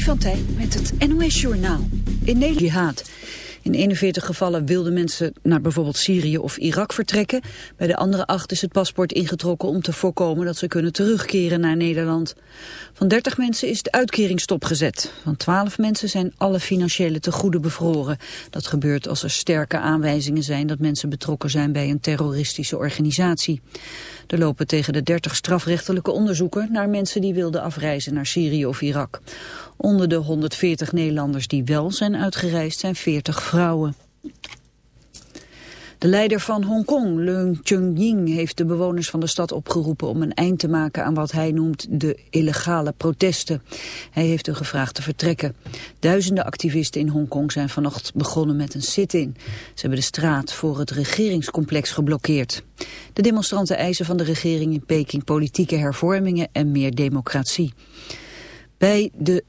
Freddy van met het NOS Journaal. In Nederland. In 41 gevallen wilden mensen naar bijvoorbeeld Syrië of Irak vertrekken. Bij de andere acht is het paspoort ingetrokken om te voorkomen dat ze kunnen terugkeren naar Nederland. Van 30 mensen is de uitkering stopgezet. Van 12 mensen zijn alle financiële tegoeden bevroren. Dat gebeurt als er sterke aanwijzingen zijn dat mensen betrokken zijn bij een terroristische organisatie. Er lopen tegen de 30 strafrechtelijke onderzoeken naar mensen die wilden afreizen naar Syrië of Irak. Onder de 140 Nederlanders die wel zijn uitgereisd zijn 40 vrouwen. De leider van Hongkong, Leung Chun-ying, heeft de bewoners van de stad opgeroepen om een eind te maken aan wat hij noemt de illegale protesten. Hij heeft hun gevraagd te vertrekken. Duizenden activisten in Hongkong zijn vanochtend begonnen met een sit-in. Ze hebben de straat voor het regeringscomplex geblokkeerd. De demonstranten eisen van de regering in Peking politieke hervormingen en meer democratie. Bij de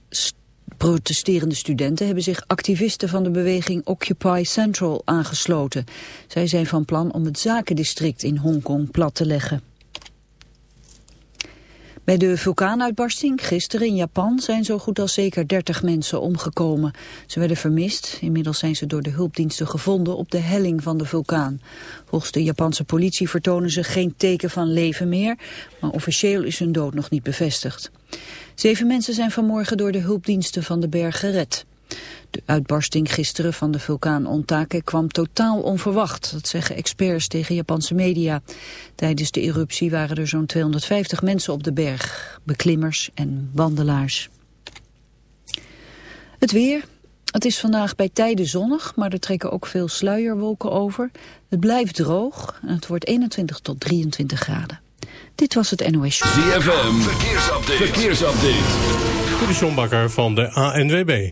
protesterende studenten hebben zich activisten van de beweging Occupy Central aangesloten. Zij zijn van plan om het zakendistrict in Hongkong plat te leggen. Bij de vulkaanuitbarsting gisteren in Japan zijn zo goed als zeker 30 mensen omgekomen. Ze werden vermist. Inmiddels zijn ze door de hulpdiensten gevonden op de helling van de vulkaan. Volgens de Japanse politie vertonen ze geen teken van leven meer, maar officieel is hun dood nog niet bevestigd. Zeven mensen zijn vanmorgen door de hulpdiensten van de berg gered. De uitbarsting gisteren van de vulkaan Ontake kwam totaal onverwacht. Dat zeggen experts tegen Japanse media. Tijdens de eruptie waren er zo'n 250 mensen op de berg. Beklimmers en wandelaars. Het weer. Het is vandaag bij tijden zonnig, maar er trekken ook veel sluierwolken over. Het blijft droog en het wordt 21 tot 23 graden. Dit was het NOS Show. ZFM, verkeersupdate. verkeersupdate. De Bakker van de ANWB.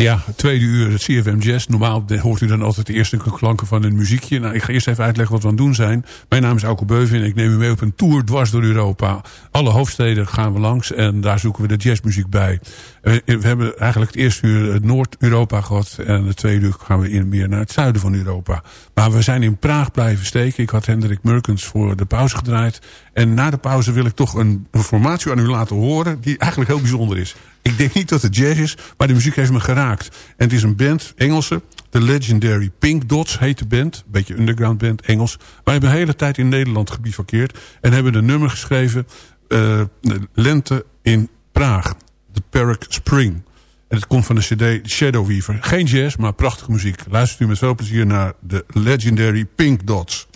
Ja, tweede uur, het CFM Jazz. Normaal hoort u dan altijd de eerste klanken van een muziekje. Nou, ik ga eerst even uitleggen wat we aan het doen zijn. Mijn naam is Auke Beuvin en ik neem u mee op een tour dwars door Europa. Alle hoofdsteden gaan we langs en daar zoeken we de jazzmuziek bij. We, we hebben eigenlijk het eerste uur het Noord-Europa gehad. En het tweede uur gaan we in meer naar het zuiden van Europa. Maar we zijn in Praag blijven steken. Ik had Hendrik Murkens voor de pauze gedraaid. En na de pauze wil ik toch een, formatie aan u laten horen... die eigenlijk heel bijzonder is. Ik denk niet dat het jazz is, maar de muziek heeft me geraakt. En het is een band, Engelse. The Legendary Pink Dots heet de band. Een beetje underground band, Engels. Wij hebben een hele tijd in Nederland gebivakkeerd. En hebben een nummer geschreven... eh, Lente in Praag. The Perk Spring. En het komt van de cd Shadow Weaver. Geen jazz, maar prachtige muziek. Luistert u met veel plezier naar de Legendary Pink Dots.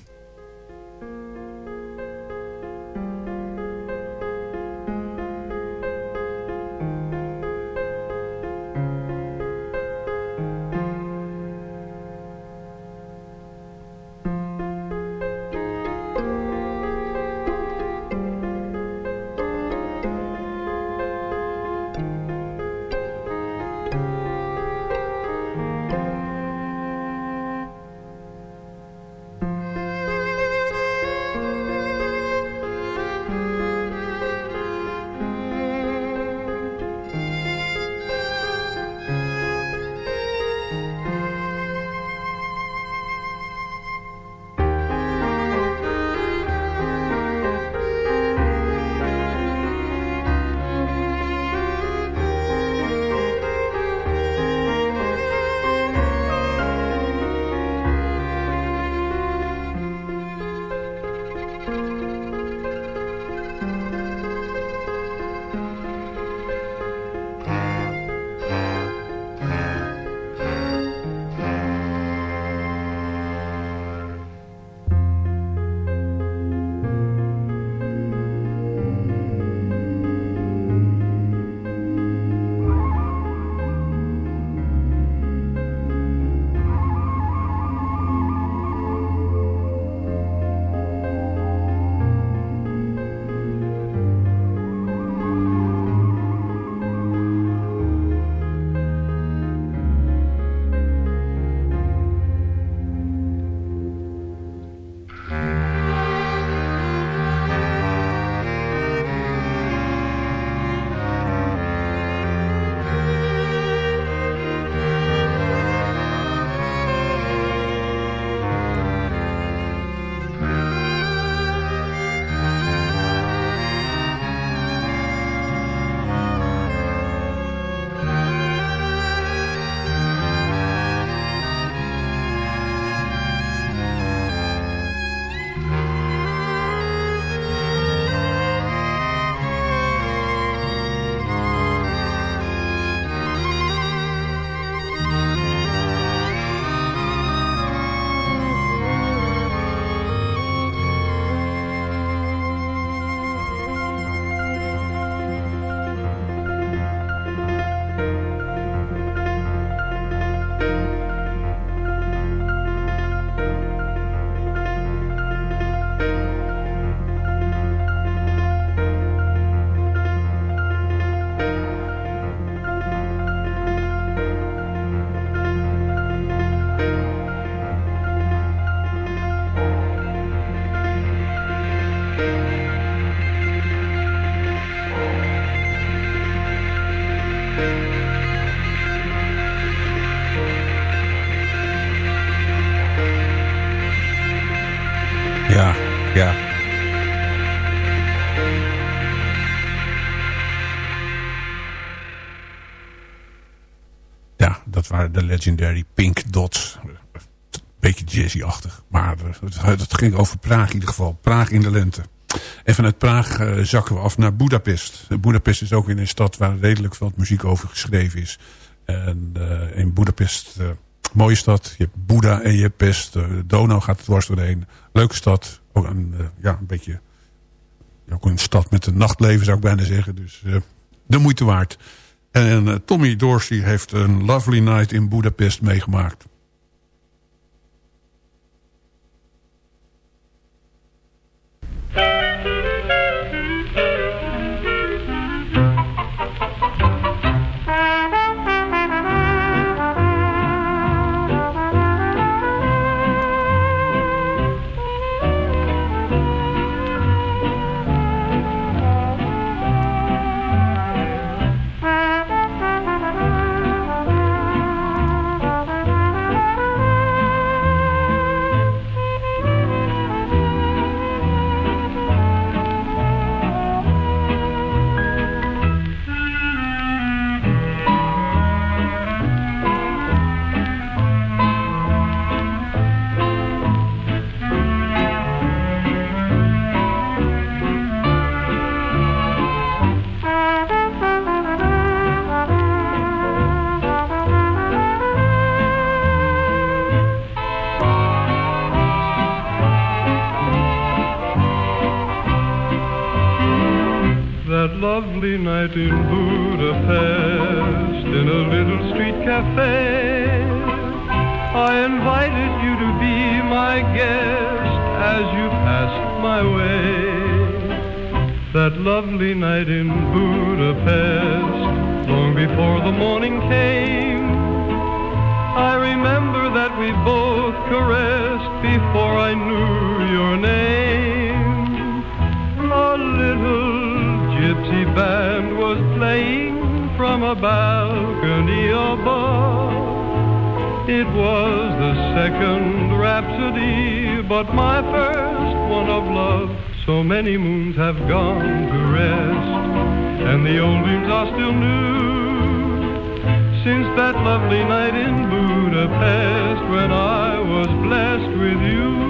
Ja. Ja, dat waren de legendary Pink Dots. Beetje jazzy-achtig. Maar het ging over Praag in ieder geval. Praag in de lente. En vanuit Praag uh, zakken we af naar Budapest. Budapest is ook in een stad waar redelijk veel muziek over geschreven is. En uh, in Budapest, mooie stad. Je hebt Boeddha en je hebt Pest. de Donau gaat dwars doorheen. Leuke stad. Ook een, ja, een beetje... Ook een stad met een nachtleven zou ik bijna zeggen. Dus de moeite waard. En Tommy Dorsey heeft een Lovely Night in Budapest meegemaakt. Lovely night in Budapest in a little street cafe. I invited you to be my guest as you passed my way. That lovely night in Budapest, long before the morning came. I remember that we both caressed before I knew your name. A little band was playing from a balcony above. It was the second rhapsody, but my first one of love. So many moons have gone to rest, and the old dreams are still new. Since that lovely night in Budapest when I was blessed with you.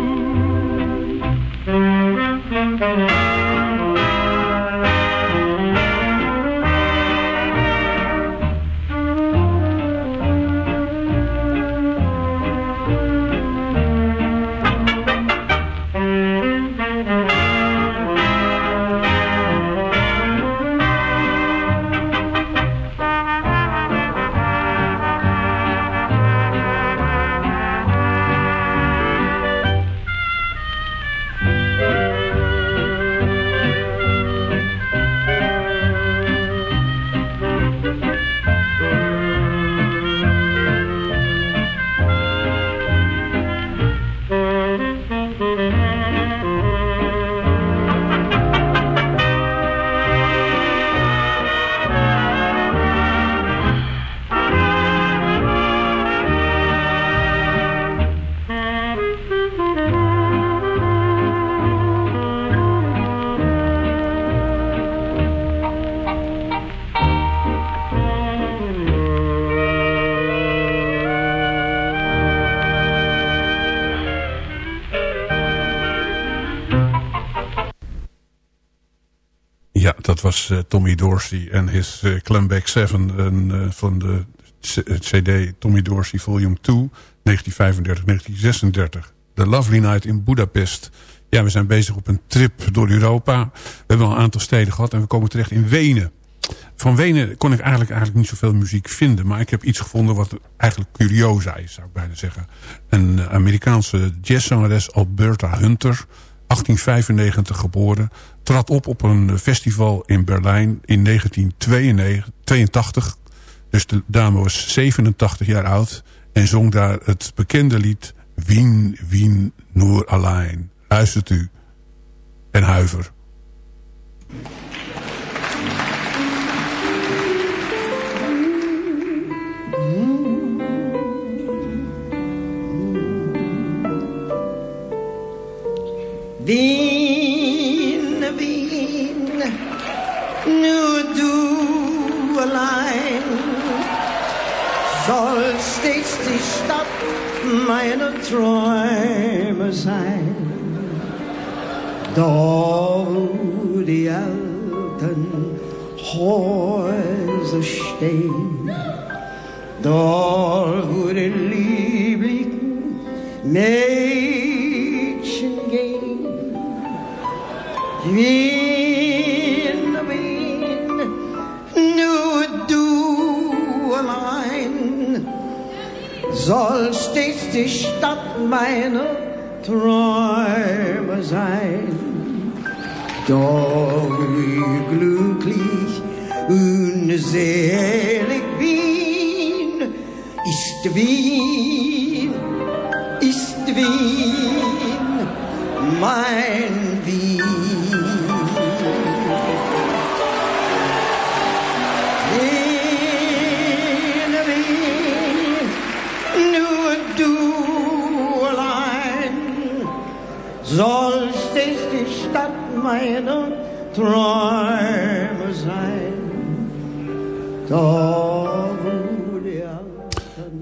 Was uh, Tommy Dorsey en his uh, Clemback 7 uh, van de CD Tommy Dorsey Volume 2, 1935-1936. The Lovely Night in Budapest. Ja, we zijn bezig op een trip door Europa. We hebben al een aantal steden gehad en we komen terecht in Wenen. Van Wenen kon ik eigenlijk, eigenlijk niet zoveel muziek vinden. Maar ik heb iets gevonden wat eigenlijk curiosa is, zou ik bijna zeggen. Een Amerikaanse jazzzangeres Alberta Hunter 1895 geboren. Trad op op een festival in Berlijn in 1982. Dus de dame was 87 jaar oud. En zong daar het bekende lied Wien, Wien, Noor Allein. Luistert u. En huiver. Vin, vin, nu du allein soll stets die Stadt meiner Träume sein. Doch die alten Häuser stehen, dort wo die Lieblichen Mädchen Wien, Wien, nur du allein soll stets die Stadt meiner Träume sein. Doch wie glücklich und selig Wien. Ist Wien, ist Wien, mein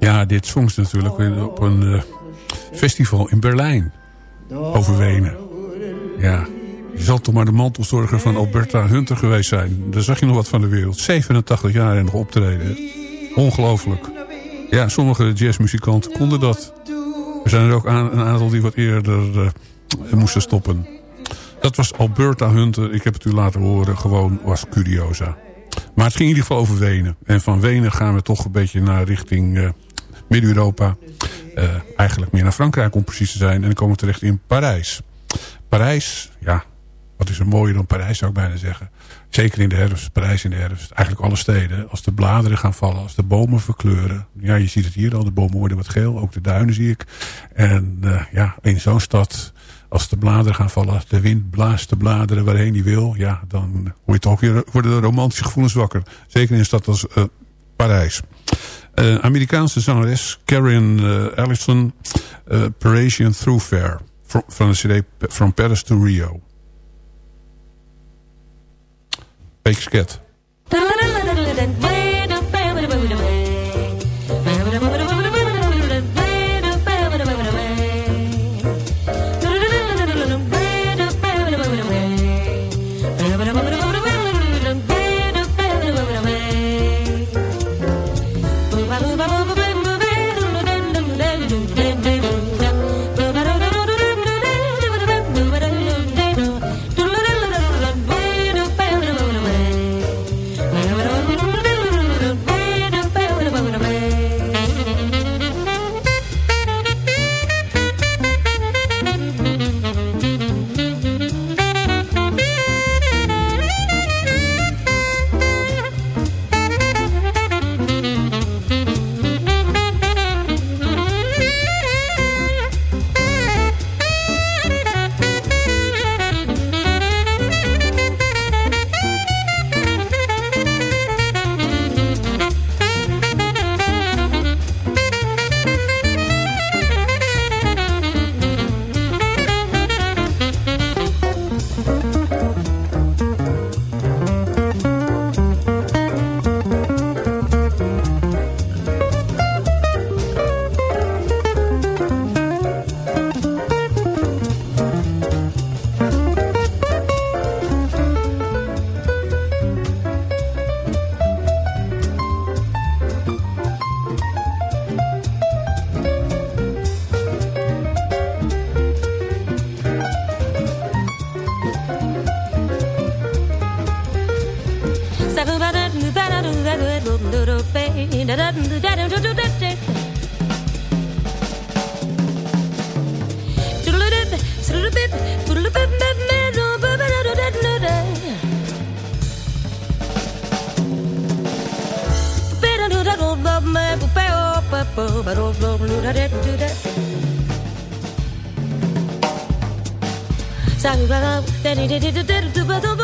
Ja, dit zong ze natuurlijk op een eh, festival in Berlijn. Over Wenen. Ja. Je zal toch maar de mantelzorger van Alberta Hunter geweest zijn. Daar zag je nog wat van de wereld. 87 jaar en nog optreden. Ongelooflijk. Ja, sommige jazzmuzikanten konden dat. Er zijn er ook aan- een aantal die wat eerder eh, moesten stoppen. Dat was Alberta Hunter. Ik heb het u laten horen. Gewoon was curiosa. Maar het ging in ieder geval over Wenen. En van Wenen gaan we toch een beetje naar richting eh, Midden-Europa. Eh, eigenlijk meer naar Frankrijk om precies te zijn. En dan komen we terecht in Parijs. Parijs, ja, wat is er mooier dan Parijs zou ik bijna zeggen. Zeker in de herfst, Parijs in de herfst. Eigenlijk alle steden. Als de bladeren gaan vallen, als de bomen verkleuren. Ja, je ziet het hier al, de bomen worden wat geel. Ook de duinen zie ik. En eh, ja, in zo'n stad, als de bladeren gaan vallen... de wind blaast de bladeren waarheen die wil... ja, dan word je toch weer, worden de romantische gevoelens wakker. Zeker in een stad als eh, Parijs. Eh, Amerikaanse zangeres Karen eh, Allison... Parisian Throughfare. Van- de cd From Paris to Rio. Fake Scat. But do do do da da do da de, de,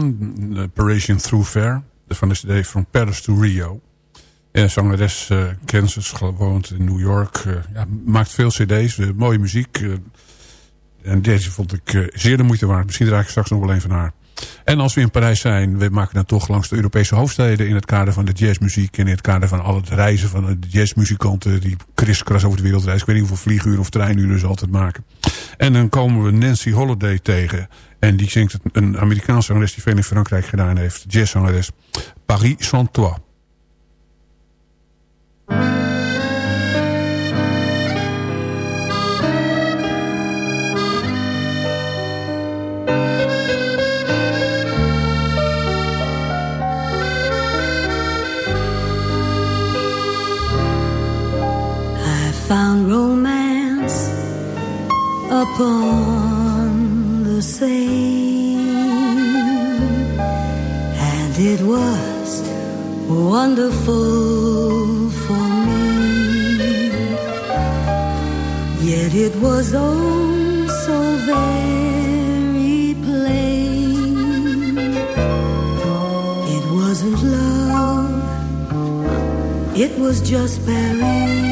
Allison, uh, Parisian Through Fair. Van de CD From Paris to Rio. En zangeres uh, Kansas, woont in New York. eh, ja, maakt veel cd's, eh, mooie muziek. eh, en deze vond ik eh, zeer de moeite waard. Misschien draai ik straks nog wel een van haar. En als we in Parijs zijn, we maken dan toch langs de Europese hoofdsteden... in het kader van de jazzmuziek en in het kader van al het reizen van de jazzmuzikanten... die kriskras over de wereld reizen. Ik weet niet hoeveel vlieguren of treinuren ze altijd maken. En dan komen we Nancy Holiday tegen. En die zingt een Amerikaanse zangeres die veel in Frankrijk gedaan heeft. Jazzzangeres Paris sans romance upon the Seine, and it was wonderful for me. Yet it was oh so very plain. It wasn't love, it was just Paris.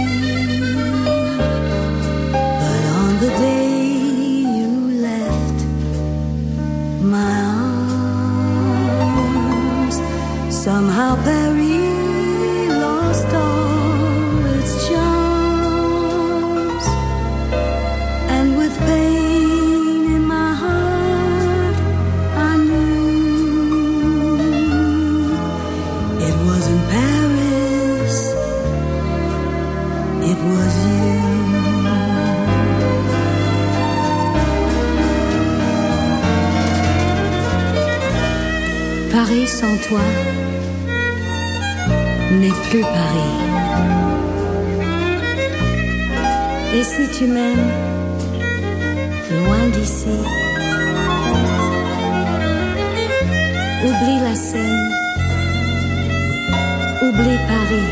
Somehow Paris lost all its charms. And with pain in my heart, I knew it wasn't Paris, it was you. Paris sans toi n'est plus Paris. Et si tu m'aimes, loin d'ici, oublie la Seine, oublie Paris.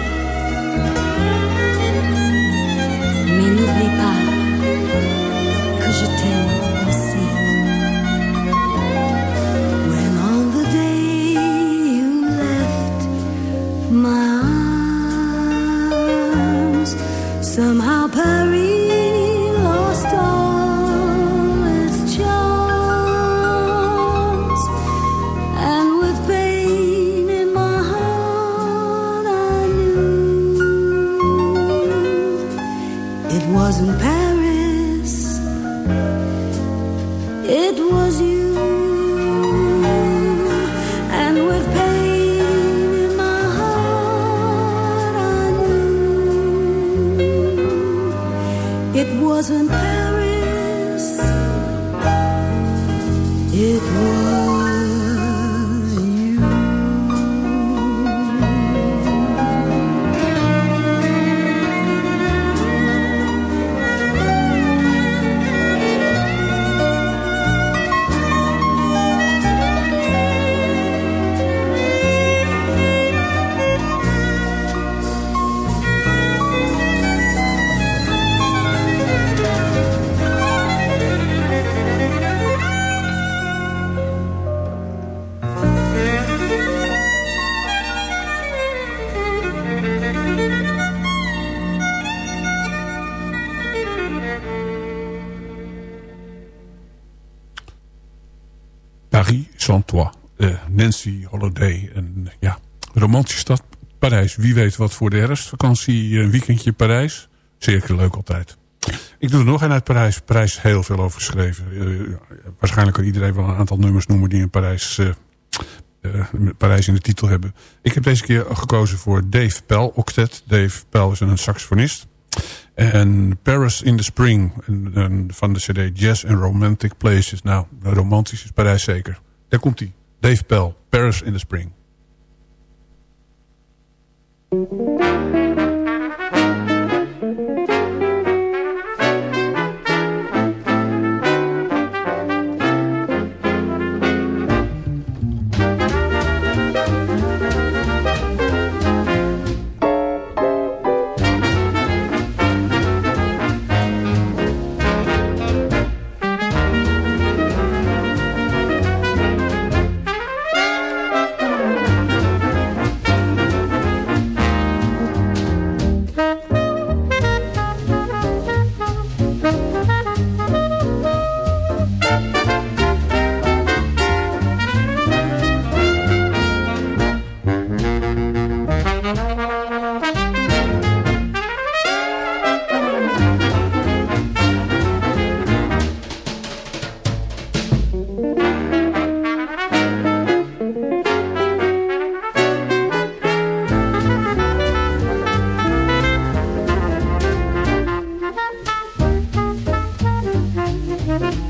Mais n'oublie pas que je t'aime aussi. Eh, Nancy Holiday. En ja, romantische stad Parijs. Wie weet wat voor de herfstvakantie. Een weekendje Parijs. Zeer leuk altijd. Ik doe er nog een uit Parijs. Parijs heel veel over geschreven. Uh, waarschijnlijk kan iedereen wel een aantal nummers noemen die in Parijs, Parijs in de titel hebben. Ik heb deze keer gekozen voor Dave Pell Octet. Dave Pell is een saxofonist. En Paris in the Spring van de cd Jazz and Romantic Places. Nou, romantisch is Parijs zeker. Daar komt hij. Dave Pell, Paris in the Spring.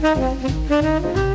MUZIEK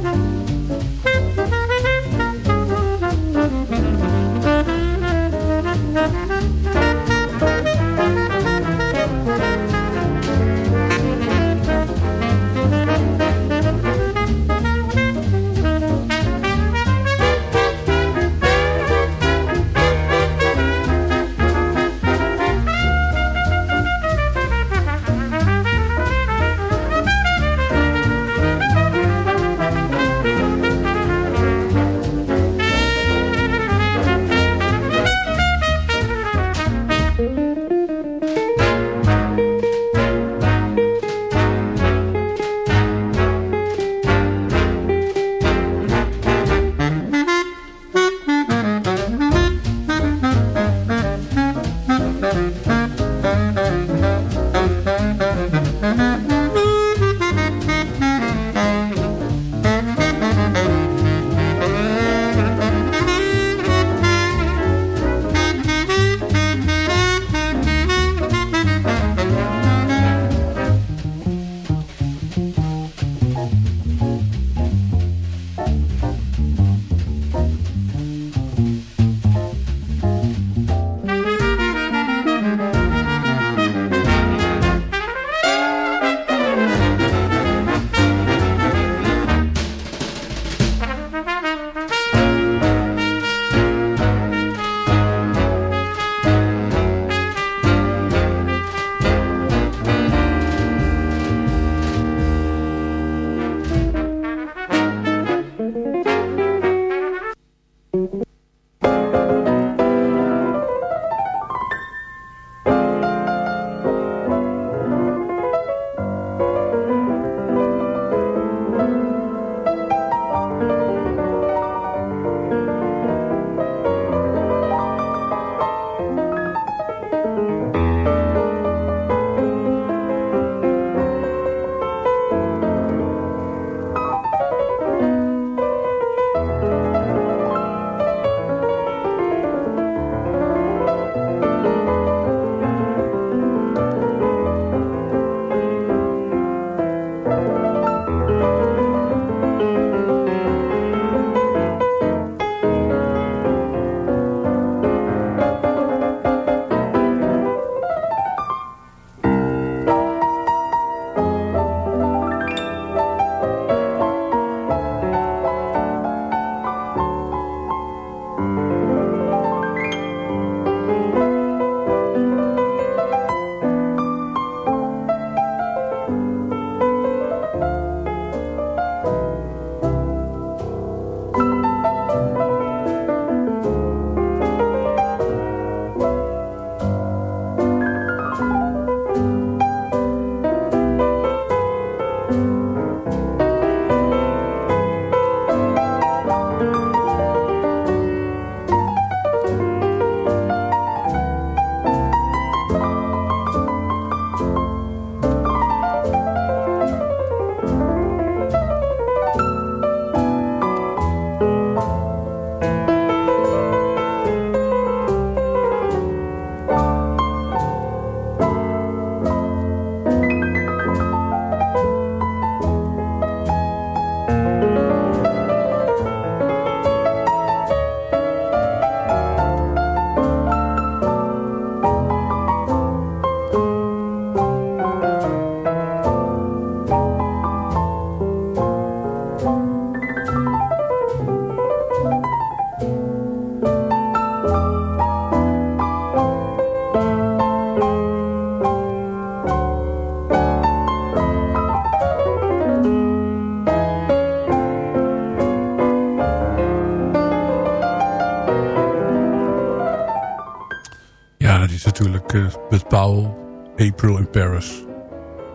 April in Paris.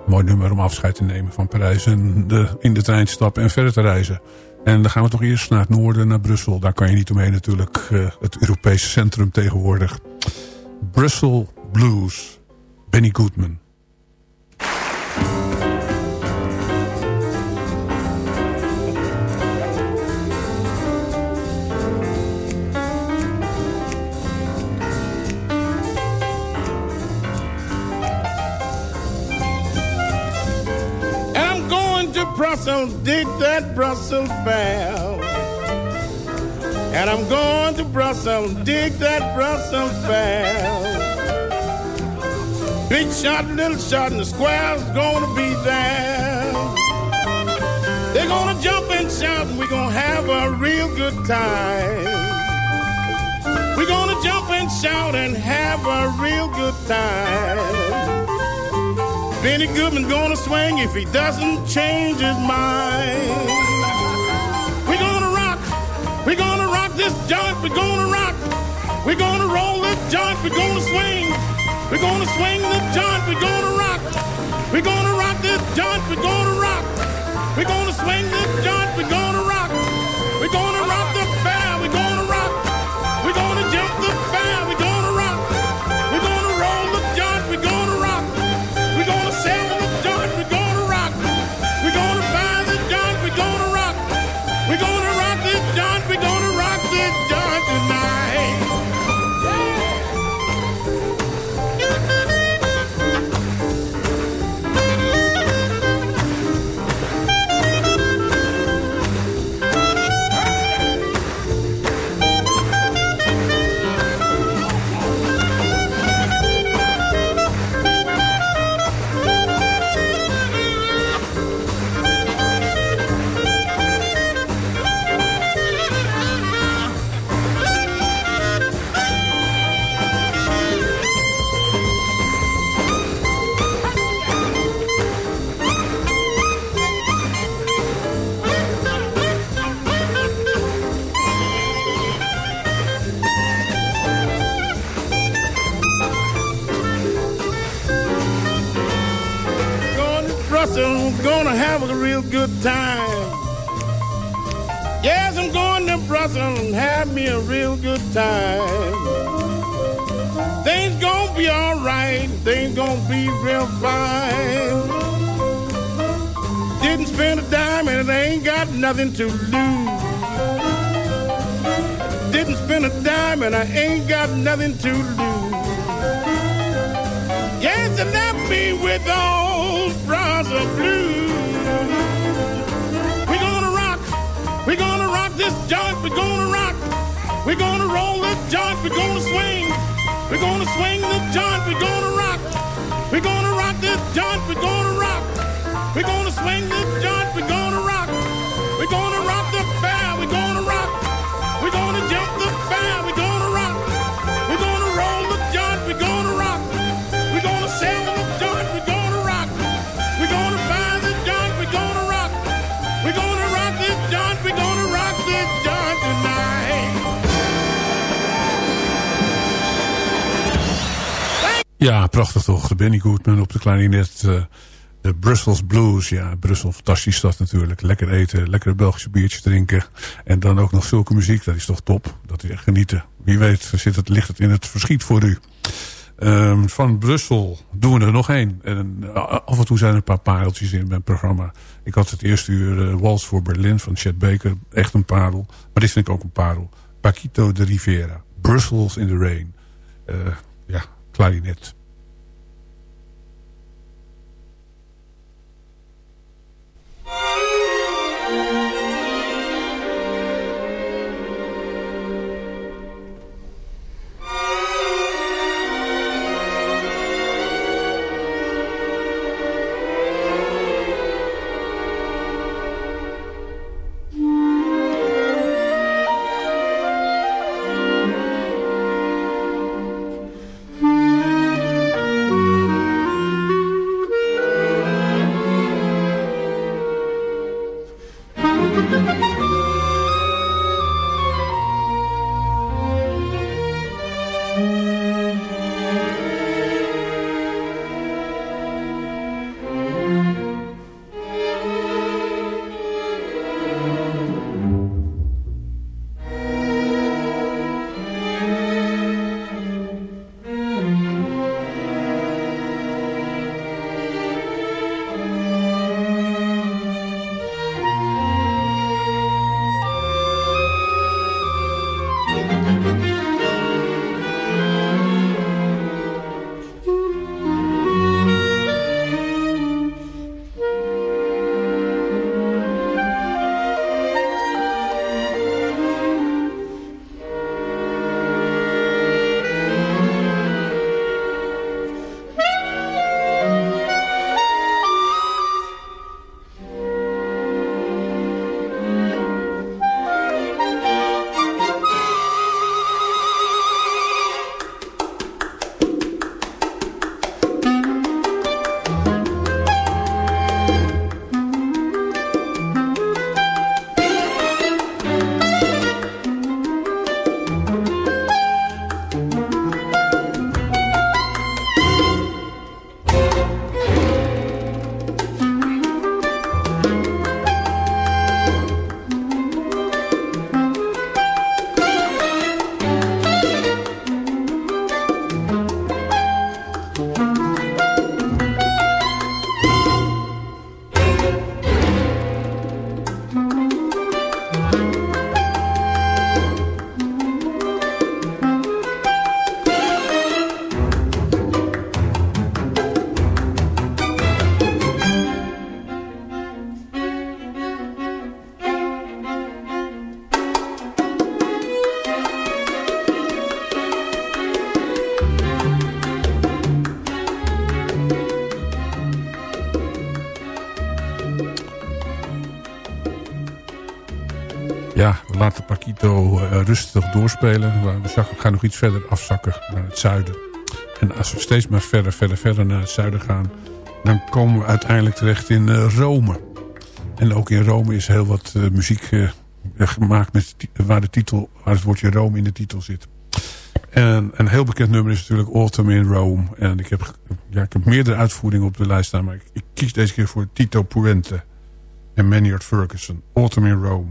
Mooi nummer om afscheid te nemen van Parijs en de, in de trein te stappen en verder te reizen. En dan gaan we toch eerst naar het noorden, naar Brussel. Daar kan je niet omheen natuurlijk, eh, het Europese centrum tegenwoordig. Brussel Blues, Benny Goodman. Brussels valve. And I'm going to Brussels, dig that Brussels valve. Big shot, little shot, and the square's gonna be there. They're gonna jump and shout, and we're gonna have a real good time. We're gonna jump and shout and have a real good time. Benny Goodman gonna swing if he doesn't change his mind. This joint, we're gonna rock. We're gonna roll this joint, we're gonna swing. We're gonna swing this joint, we're gonna rock. We're gonna rock this joint, good time. Yes, I'm going to Brussels and have me a real good time. Things gonna be alright, things gonna be real fine. Didn't spend a dime and it ain't got nothing to lose. Didn't spend a dime and I ain't got nothing to lose. Yes, and left me with those Brussels blues. We're gonna rock this joint, we're gonna rock. Ja, prachtig toch. Benny Goodman op de klarinet. eh, de Brussels Blues. Ja, Brussel, fantastisch stad natuurlijk. Lekker eten, lekkere Belgische biertjes drinken. En dan ook nog zulke muziek. Dat is toch top. Dat is echt genieten. Wie weet zit het, ligt het in het verschiet voor u. Ehm, van Brussel doen we er nog één. En eh, af en toe zijn er een paar pareltjes in mijn programma. Ik had het eerste uur eh, Wals voor Berlin van Chet Baker. Echt een parel. Maar dit vind ik ook een parel. Paquito de Rivera. Brussels in the Rain. Ja, klarinet. Thank Paquito eh, rustig doorspelen. We gaan nog iets verder afzakken naar het zuiden. En als we steeds maar verder, verder, verder naar het zuiden gaan... dan komen we uiteindelijk terecht in eh, Rome. En ook in Rome is heel wat eh, muziek gemaakt met, waar, de titel, waar het woordje Rome in de titel zit. En een heel bekend nummer is natuurlijk Autumn in Rome. En ik heb, ja, ik heb meerdere uitvoeringen op de lijst staan... maar ik, ik kies deze keer voor Tito Puente en Maynard Ferguson. Autumn in Rome.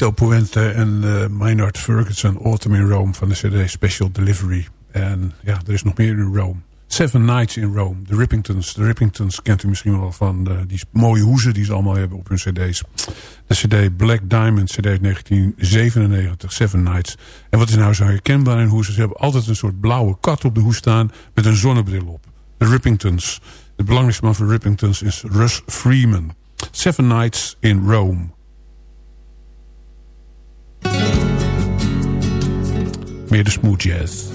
Tito Puente en uh, Maynard Ferguson, Autumn in Rome van de CD Special Delivery. En ja, er is nog meer in Rome. Seven Nights in Rome, de Rippingtons. De Rippingtons kent u misschien wel van de, die mooie hoezen die ze allemaal hebben op hun cd's. De cd Black Diamond, cd uit 1997, Seven Nights. En wat is nou zo herkenbaar in hoezen? Ze hebben altijd een soort blauwe kat op de hoes staan met een zonnebril op. De Rippingtons. De belangrijkste man van Rippingtons is Russ Freeman. Seven Nights in Rome. Meer de smooth jazz.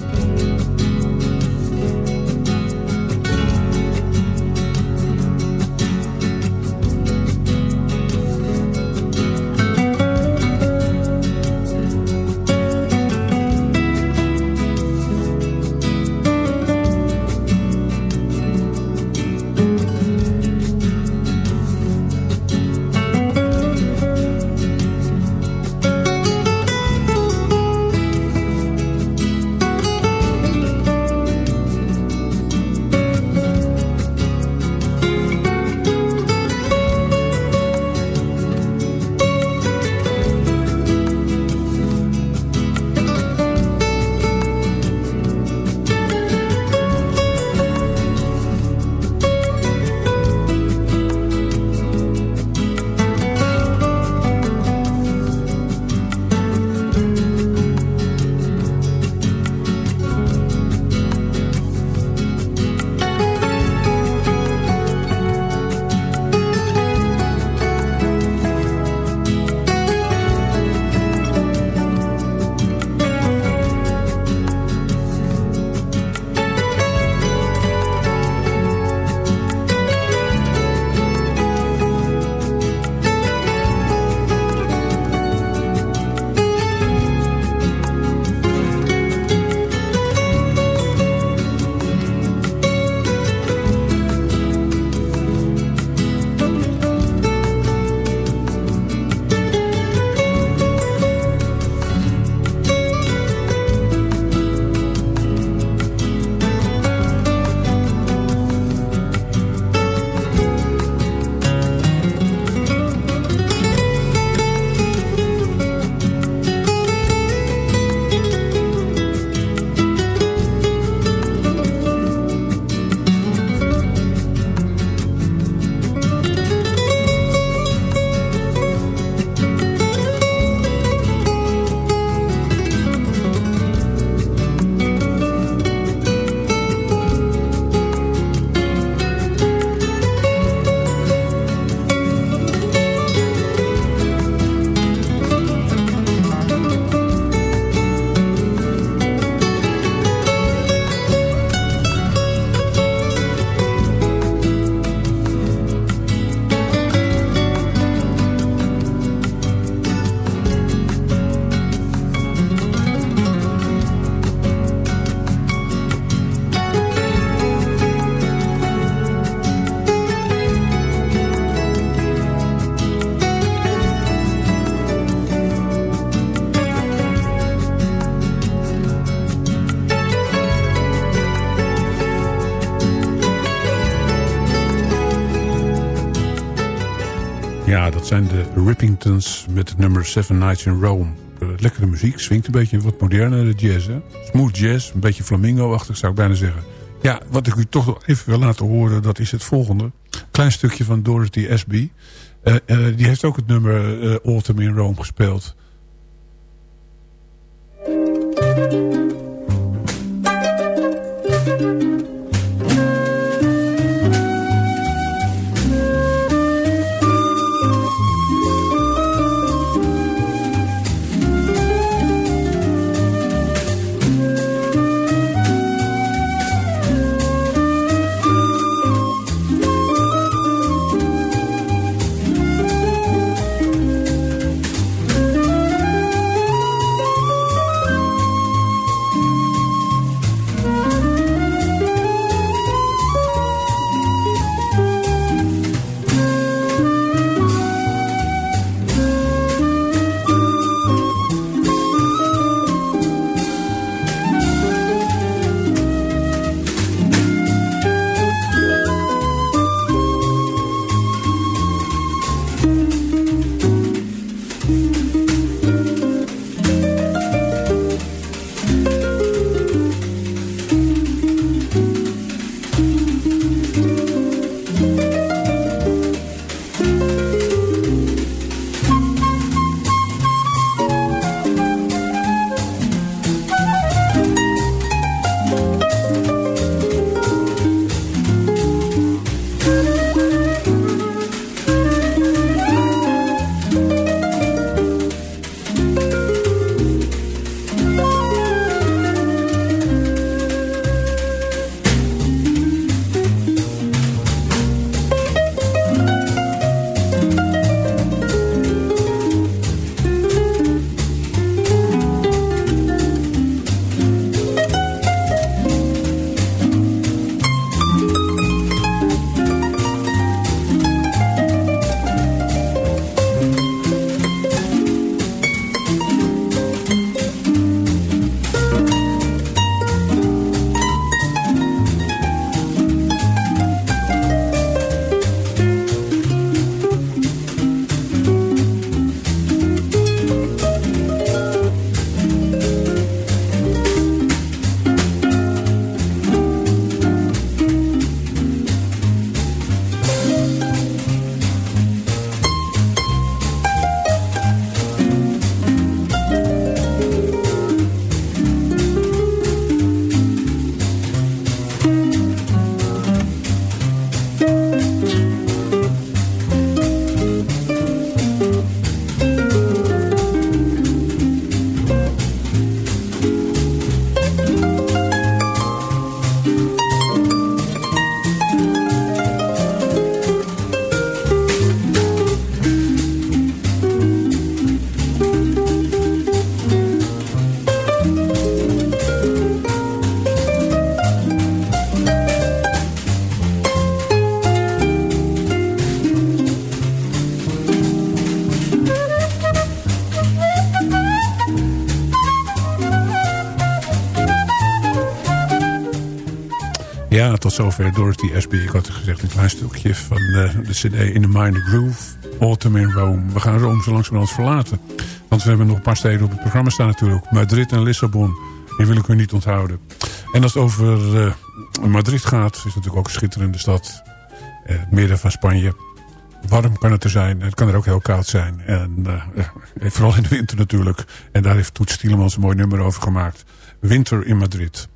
Dat zijn de Rippingtons met het nummer Seven Nights in Rome. Uh, lekkere muziek, swingt een beetje wat moderner de jazz. Hè? Smooth jazz, een beetje flamingo-achtig zou ik bijna zeggen. Ja, wat ik u toch nog even wil laten horen, dat is het volgende. Klein stukje van Dorothy Ashby. Uh, uh, die heeft ook het nummer uh, Autumn in Rome gespeeld. Tot zover Dorothy SB. Ik had gezegd een klein stukje van eh, de cd In the Minor Groove. Autumn in Rome. We gaan Rome zo langzamerhand verlaten. Want we hebben nog een paar steden op het programma staan natuurlijk. Madrid en Lissabon. Die wil ik u niet onthouden. En als het over eh, Madrid gaat, is het natuurlijk ook een schitterende stad. Eh, het midden van Spanje. Warm kan het er zijn. Het kan er ook heel koud zijn. En vooral in de winter natuurlijk. En daar heeft Toets Tielemans een mooi nummer over gemaakt. Winter in Madrid.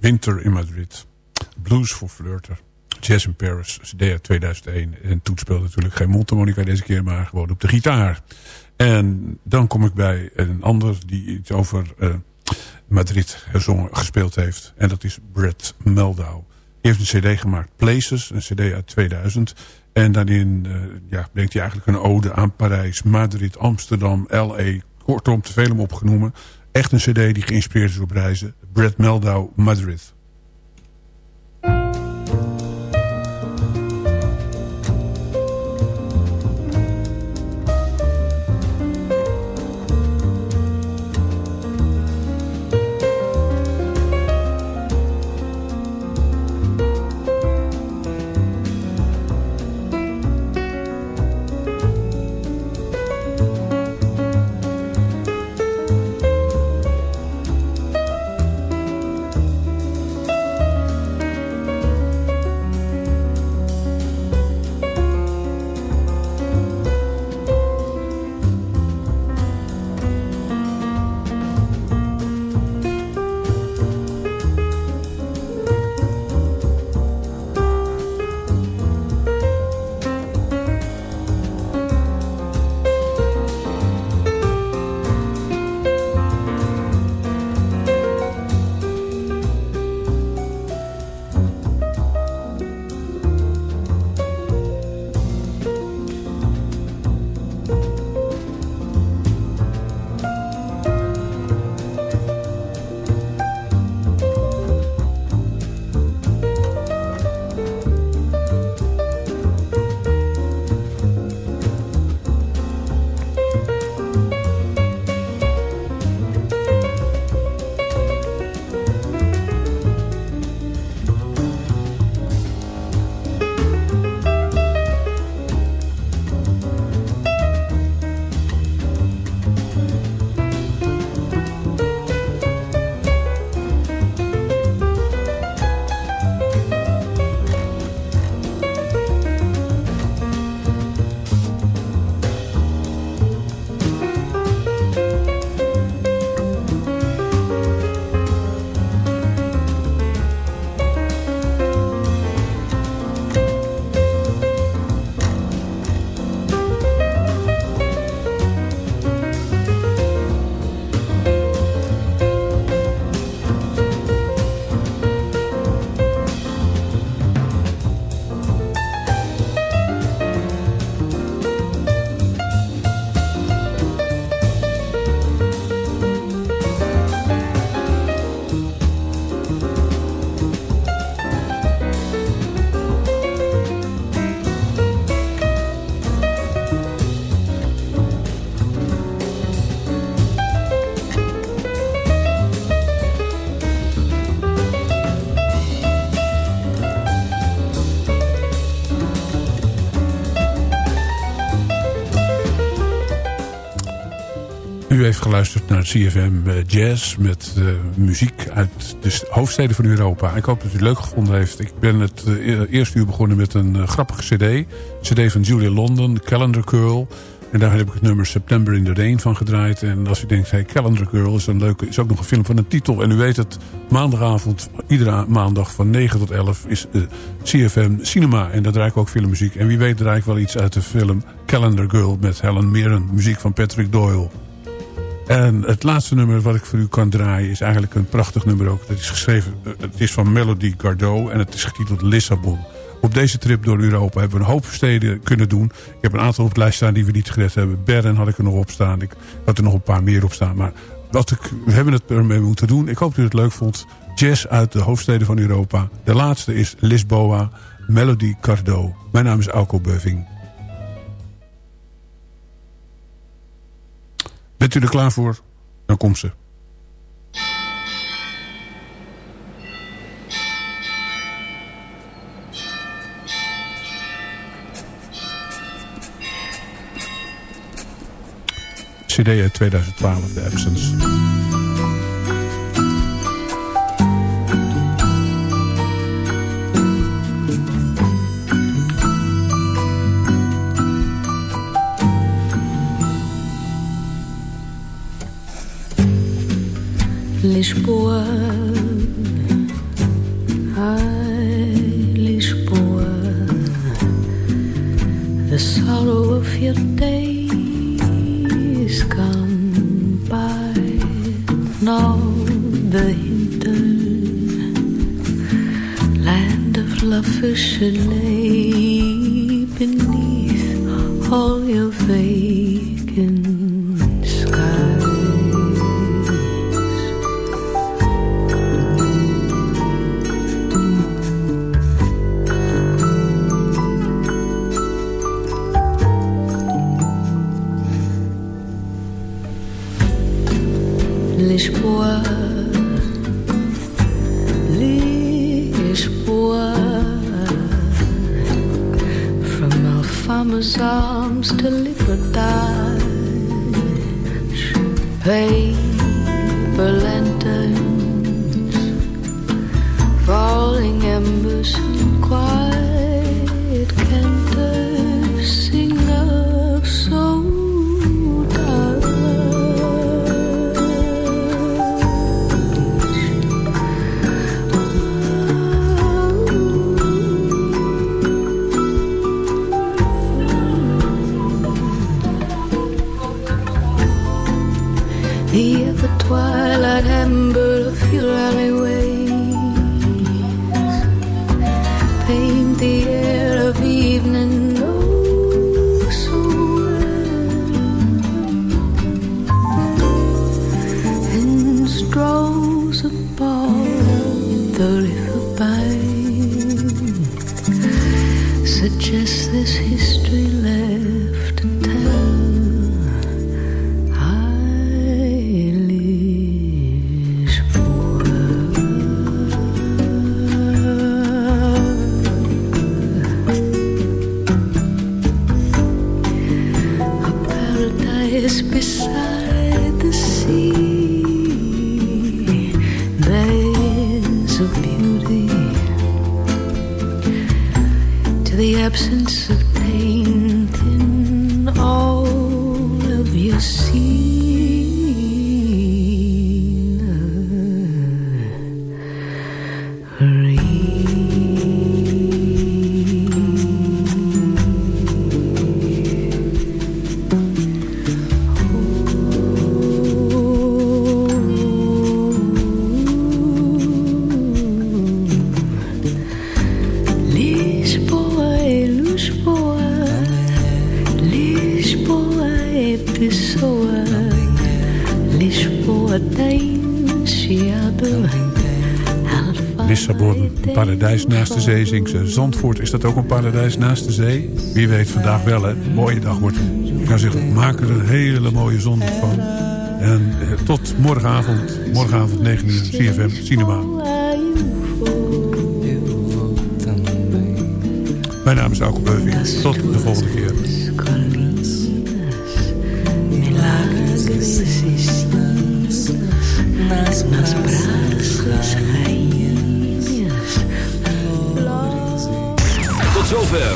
Winter in Madrid. Blues voor Flirter. Jazz in Paris, CD uit 2001. En Toets speelt natuurlijk geen mondharmonica deze keer, maar gewoon op de gitaar. En dan kom ik bij een ander die iets over eh, Madrid gezongen, gespeeld heeft. En dat is Brett Meldau. Hij heeft een cd gemaakt, Places, een cd uit 2000. En daarin uh, ja, brengt hij eigenlijk een ode aan Parijs, Madrid, Amsterdam, L.A. Kortom, te veel om opgenomen. Echt een cd die geïnspireerd is op reizen. Brett Meldau, Madrid. Heeft geluisterd naar CFM eh, Jazz met uh, muziek uit de hoofdsteden van Europa. Ik hoop dat u het leuk gevonden heeft. Ik ben het uh, eerste uur begonnen met een grappige cd. cd van Julia London, Calendar Girl. En daar heb ik het nummer September in the Rain van gedraaid. En als u denkt, hey, Calendar Girl is een leuke, is ook nog een film van een titel. En u weet het, maandagavond, iedere maandag van 9 tot 11 is CFM Cinema. En daar draai ik ook filmmuziek. En wie weet draai ik wel iets uit de film Calendar Girl met Helen Mirren. Muziek van Patrick Doyle. En het laatste nummer wat ik voor u kan draaien is eigenlijk een prachtig nummer ook. Dat is geschreven, het is van Melody Gardot en het is getiteld Lissabon. Op deze trip door Europa hebben we een hoop steden kunnen doen. Ik heb een aantal op het lijst staan die we niet gered hebben. Bern had ik er nog op staan. Ik had er nog een paar meer op staan. Maar wat ik, we hebben het ermee moeten doen. Ik hoop dat u het leuk vond. Jazz uit de hoofdsteden van Europa. De laatste is Lisboa, Melody Gardot. Mijn naam is Alco Beuving. Bent u er klaar voor? Dan komt ze. CD uit 2012, The Absence. Lisboa, ai Lisboa, the sorrow of your days gone by. Now the hinterland of lovers should zee. Zandvoort, is dat ook een paradijs naast de zee? Wie weet, vandaag wel, hè. Een mooie dag wordt. Ik kan zeggen, maak er een hele mooie zondag van. En eh, tot morgenavond, morgenavond 9 uur, CFM Cinema. Mijn naam is Alko Beuving. Tot de volgende keer.